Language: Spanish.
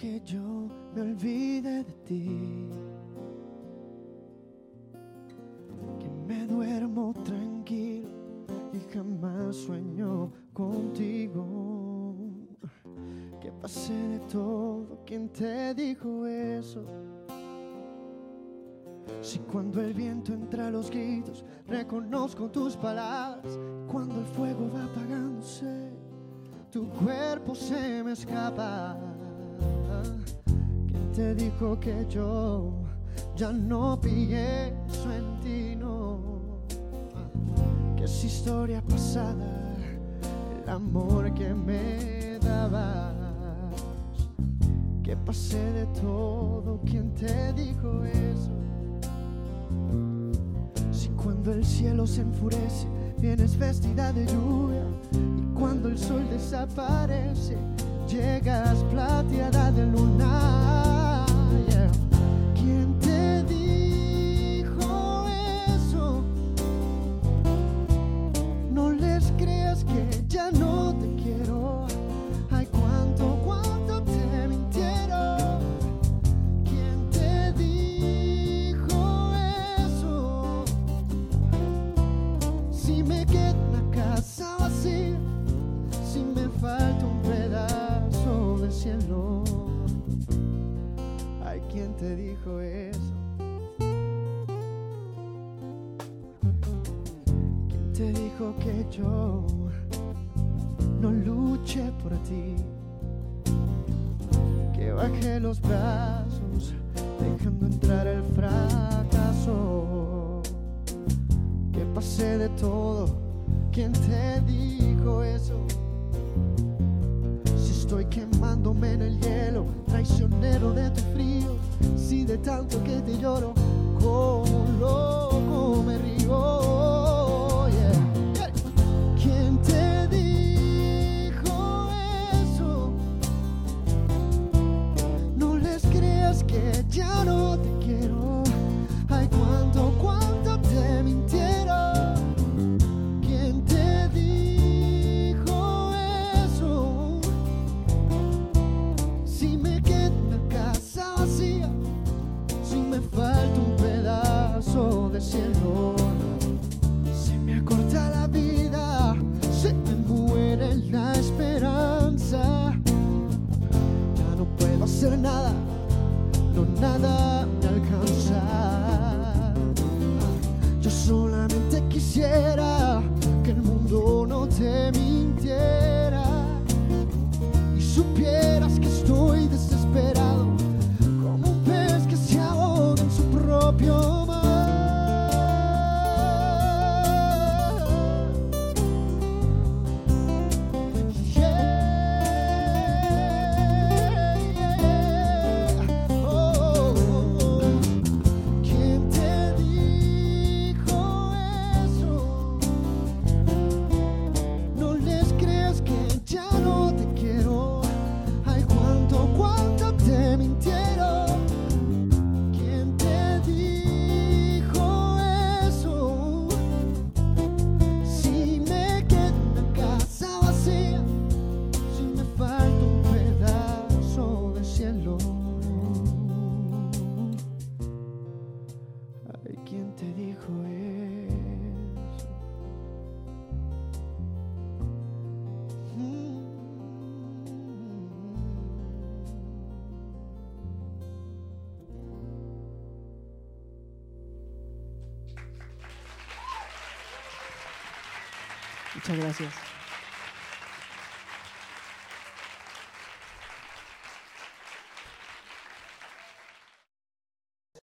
que yo me olvide de ti. Que me duermo tranquilo y jamás sueño contigo. Que pasé de todo, ¿quién te dijo eso? Si cuando el viento entra a los gritos, reconozco tus palabras. Cuando el fuego va apagándose, tu cuerpo se me escapa. ¿Quién te dijo que yo ya no pienso en ti? No, que es historia pasada el amor que me dabas. Que pasé de todo, ¿quién te dijo eso? Si cuando el cielo se enfurece, vienes vestida de lluvia. Cuando el sol desaparece, llegas plateada de luna. ¿Quién te dijo eso? ¿Quién te dijo que yo no luché por ti? Que bajé los brazos dejando entrar el fracaso. Que pasé de todo. ¿Quién te dijo eso? Si estoy quemándome en el hielo, traicionero de tu frío. De tanto que te lloro, loco pedazo de cielo, se me acorta la vida, se me muere la esperanza. Ya no puedo hacer nada, no nada me alcanza. Yo solamente quisiera que el mundo no te mintiera y supieras que estoy desesperado Muchas gracias.